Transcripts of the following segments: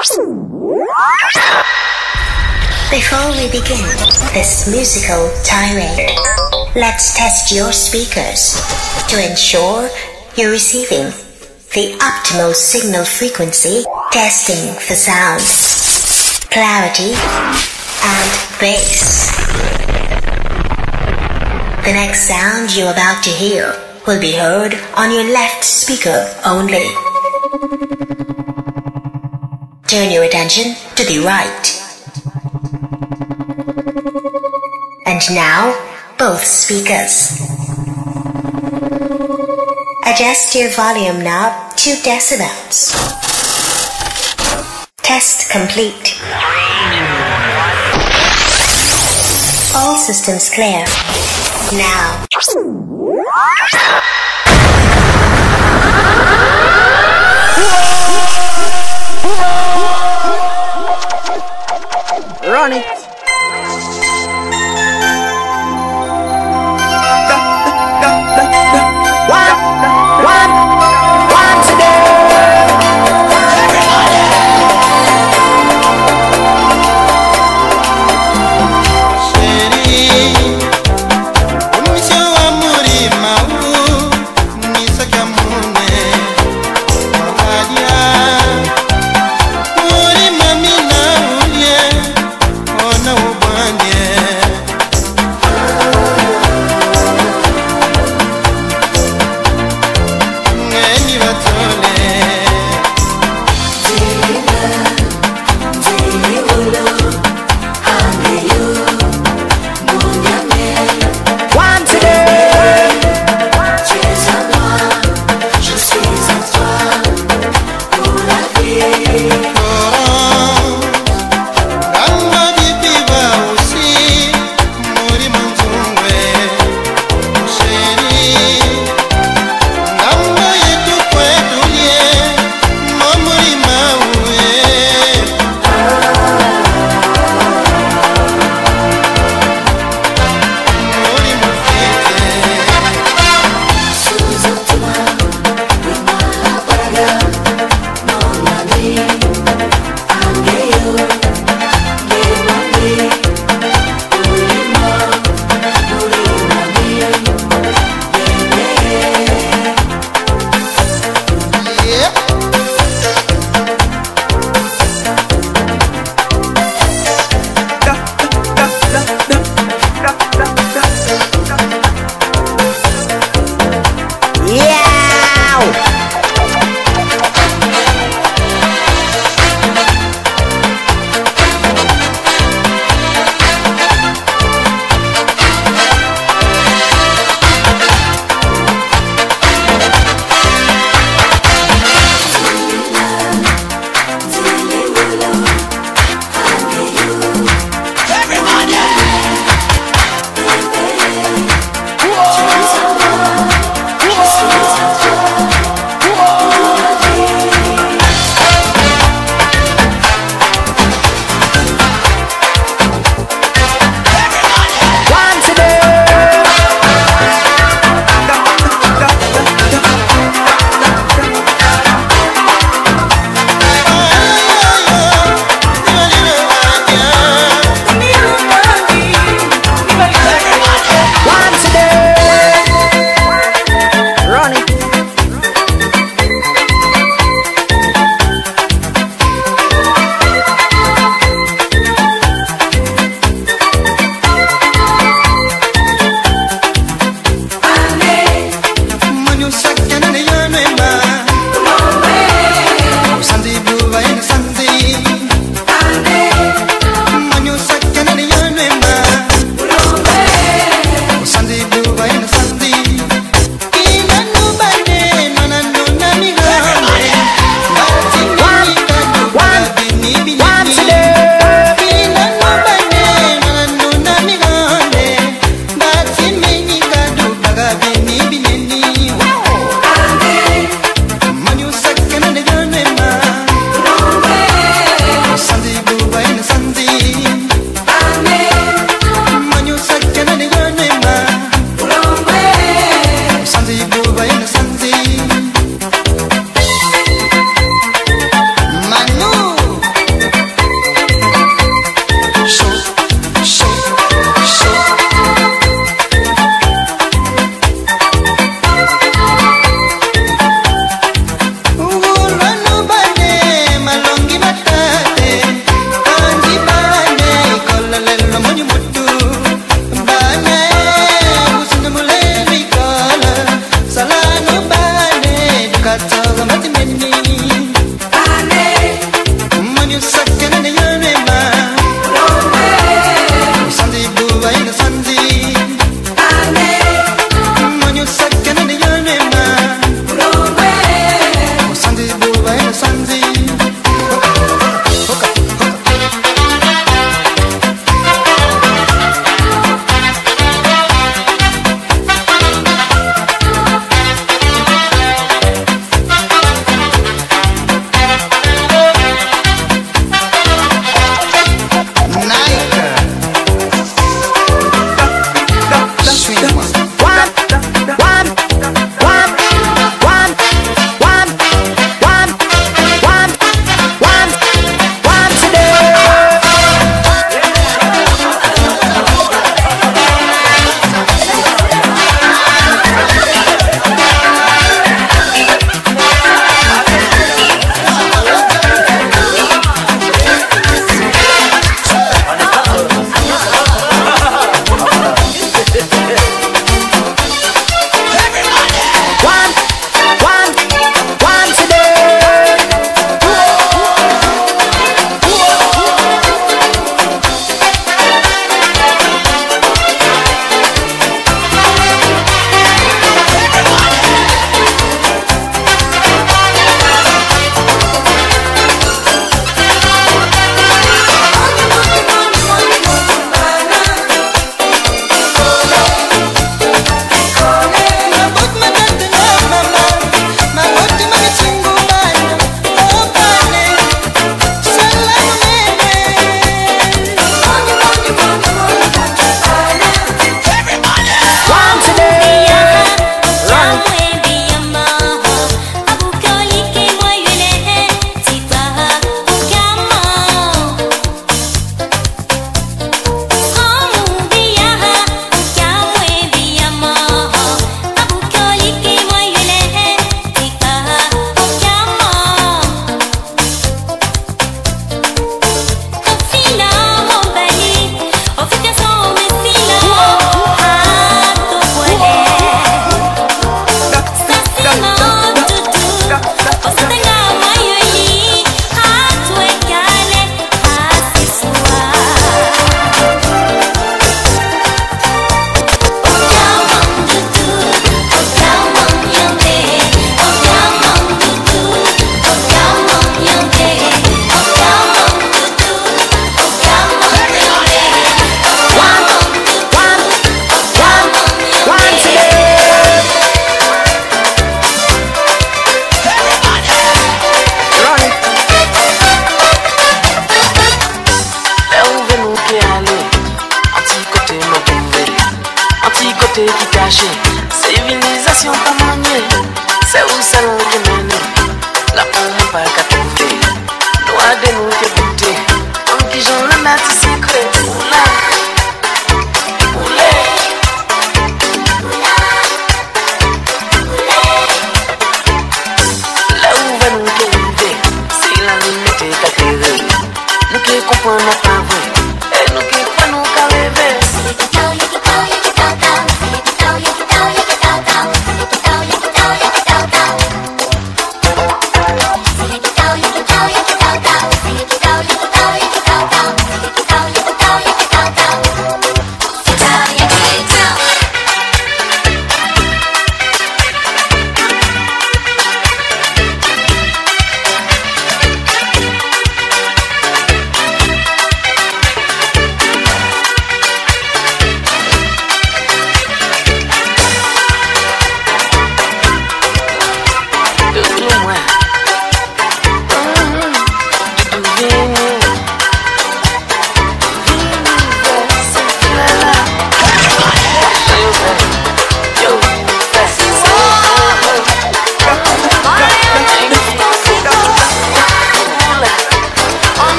Before we begin this musical tirade, let's test your speakers to ensure you're receiving the optimal signal frequency, testing for sound, clarity, and bass. The next sound you're about to hear will be heard on your left speaker only. Turn your attention to the right. And now, both speakers. Adjust your volume knob to decibels. Test complete. All systems clear. Now. Run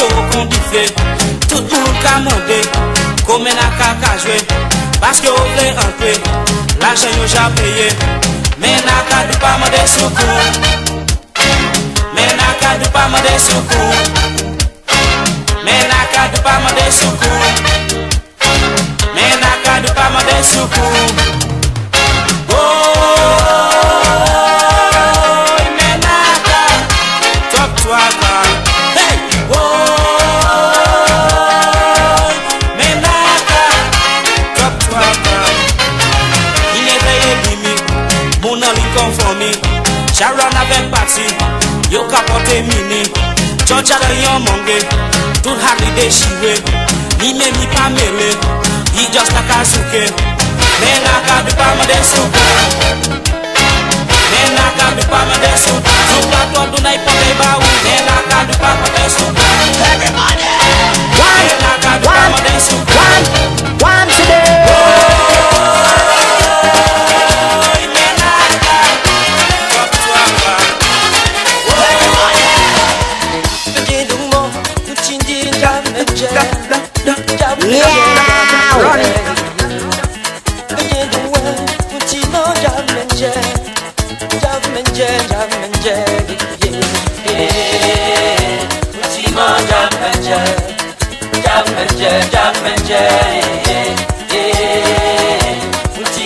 chou kon Tout moun ka mande Kome na ka ka jwe. Paske ou vle ankwe La jen yo ja peye Men na ka du pa mande soukou. Men na ka du pa mande soukou. Men na ka du pa n'ime mine chọchara ihe ọmọnge tụgharịdeshiwe n'ime mipa mele ijọstakazuke na jẹ mo ti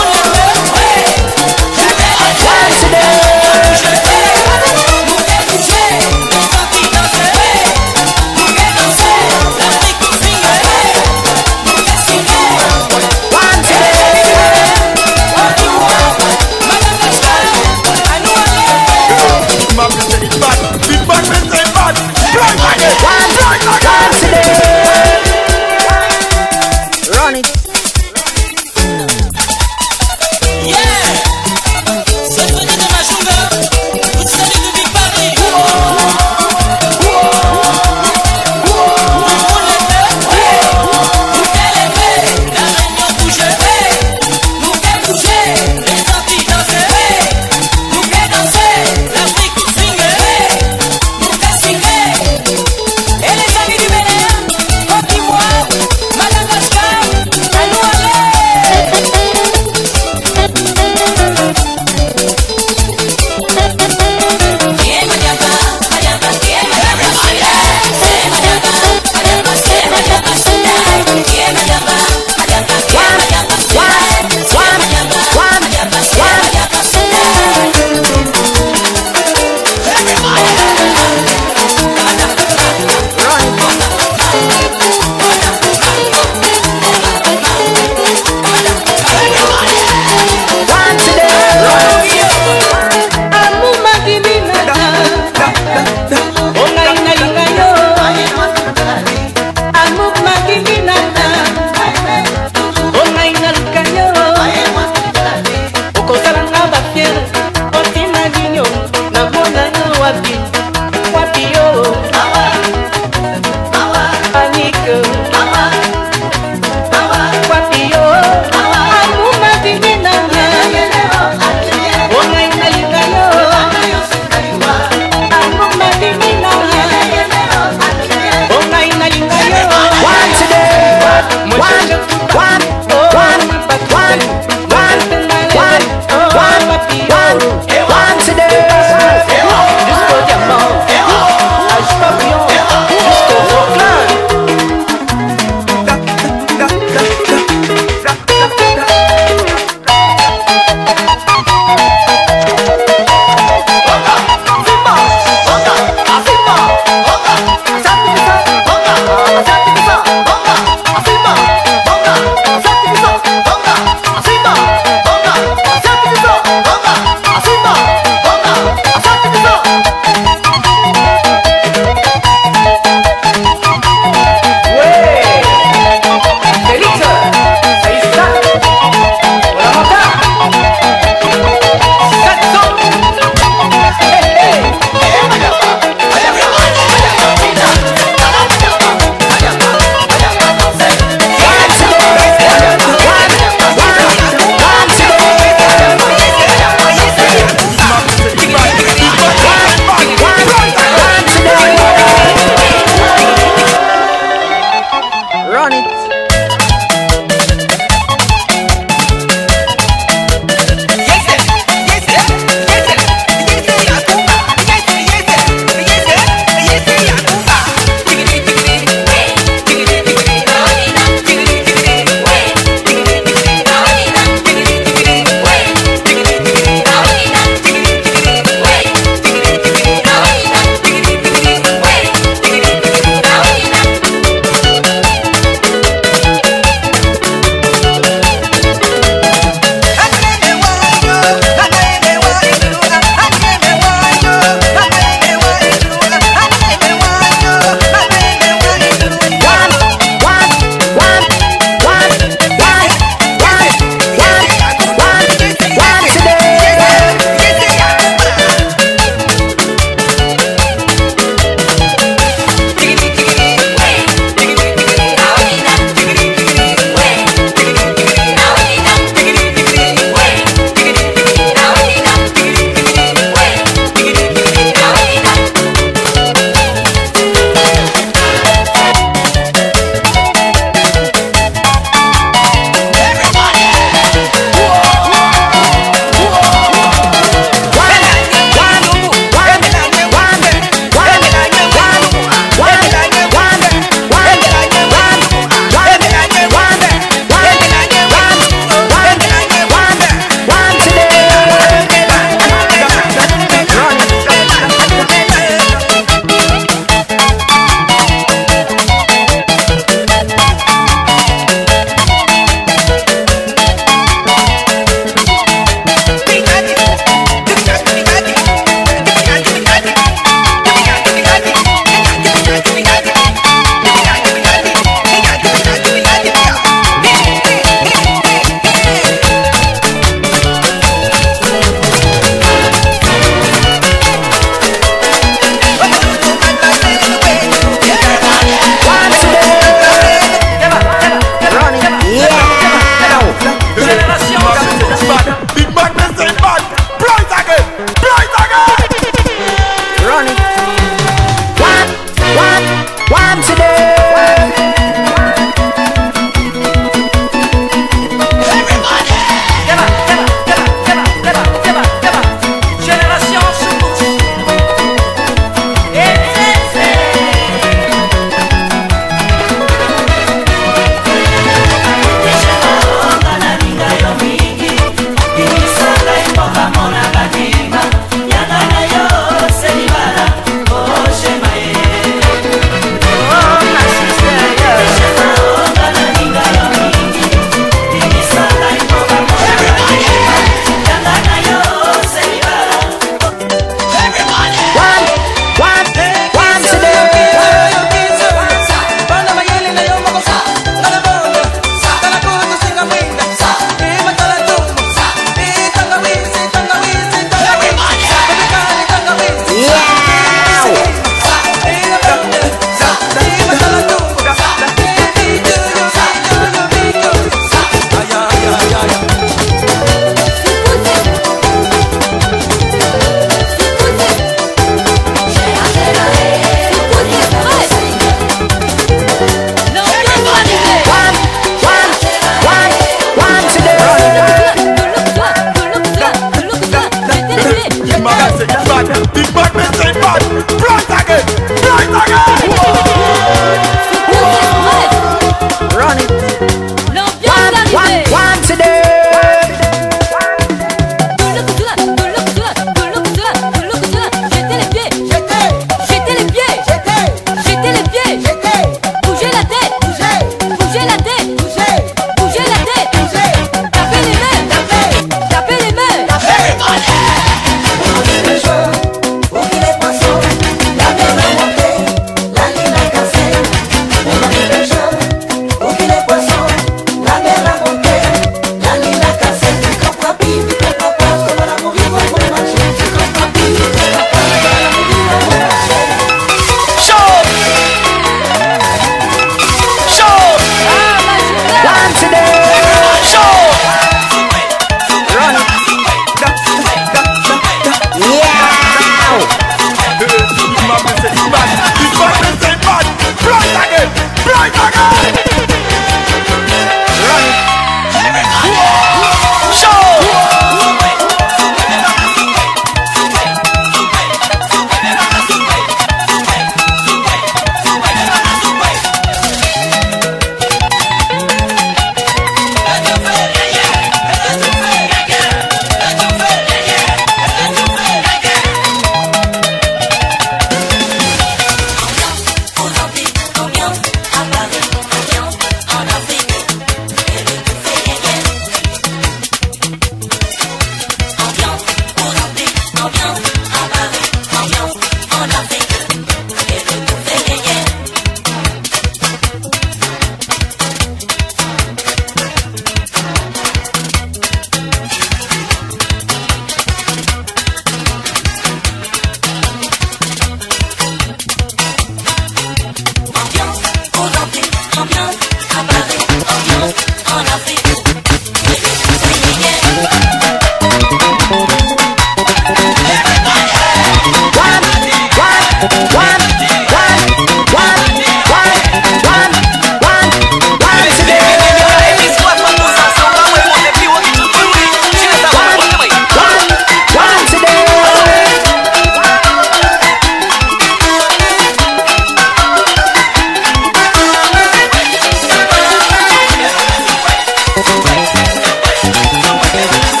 Tell